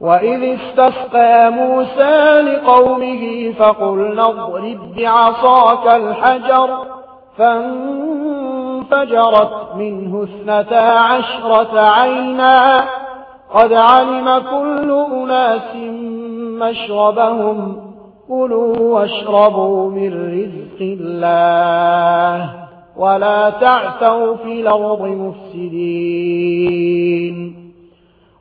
وإذ استسقى موسى لقومه فقلنا اضرب بعصاك الحجر فانفجرت منه اثنتا عشرة عينا قد علم كل أناس مشربهم كلوا واشربوا من رزق الله ولا تعتوا في الأرض مفسدين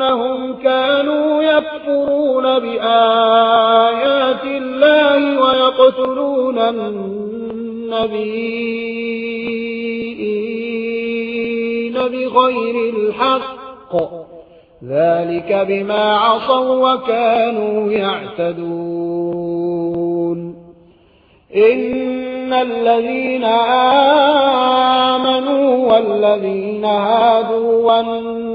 أنهم كانوا يكفرون بآيات الله ويقتلون النبيين بغير الحق. ذلك بما عصوا وكانوا يعتدون. إن الذين آمنوا والذين هادوا والنبيين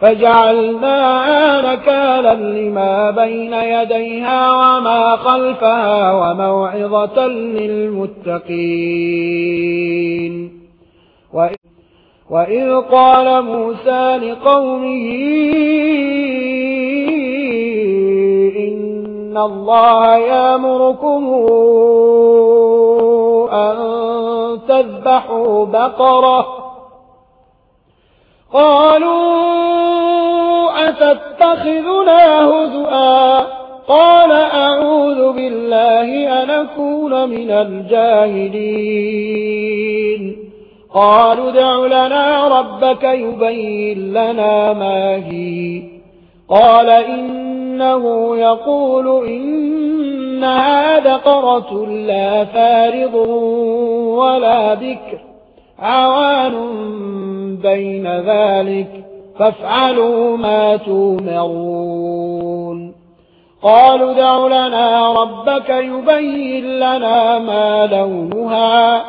فجعلناها نكالا لما بين يديها وما خلفها وموعظة للمتقين. وإذ قال موسى لقومه إن الله يأمركم أن تذبحوا بقرة. قالوا أتتخذنا هزؤا قال أعوذ بالله أن أكون من الجاهلين قالوا دع لنا ربك يبين لنا ما هي قال إنه يقول إنها دقرة لا فارض ولا ذكر عوان بين ذلك فافعلوا ما تؤمرون. قالوا دع لنا ربك يبين لنا ما لونها.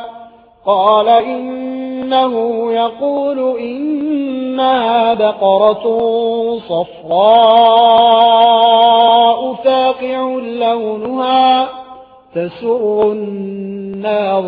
قال إنه يقول إنها بقرة صفراء فاقع لونها تسر الناظرين.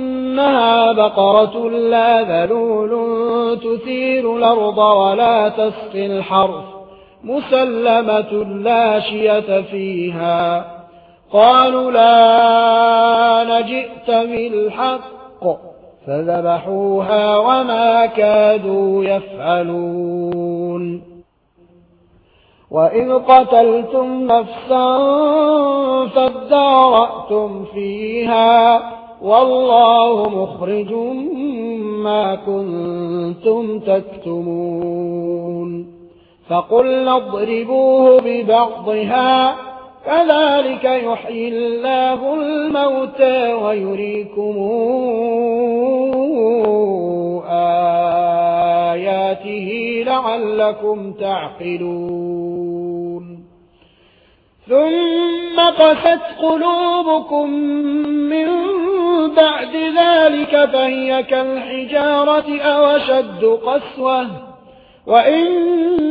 إنها بقرة لا ذلول تثير الأرض ولا تسقي الحرف مسلمة لا شية فيها. قالوا لا نجئت بالحق فذبحوها وما كادوا يفعلون. وإذ قتلتم نفسا فادارأتم فيها. والله مخرج ما كنتم تكتمون فقلنا اضربوه ببعضها كذلك يحيي الله الموتى ويريكم آياته لعلكم تعقلون ثم قست قلوبكم من بعد ذلك فهي كالحجارة أو شد قسوة. وإن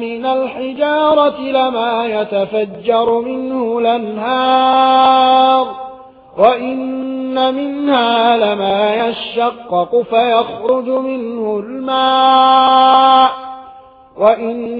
من الحجارة لما يتفجر منه لنهار وإن منها لما يشقق فيخرج منه الماء. وإن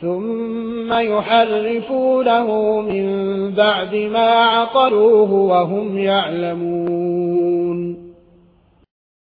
ثم يحرفونه من بعد ما عقلوه وهم يعلمون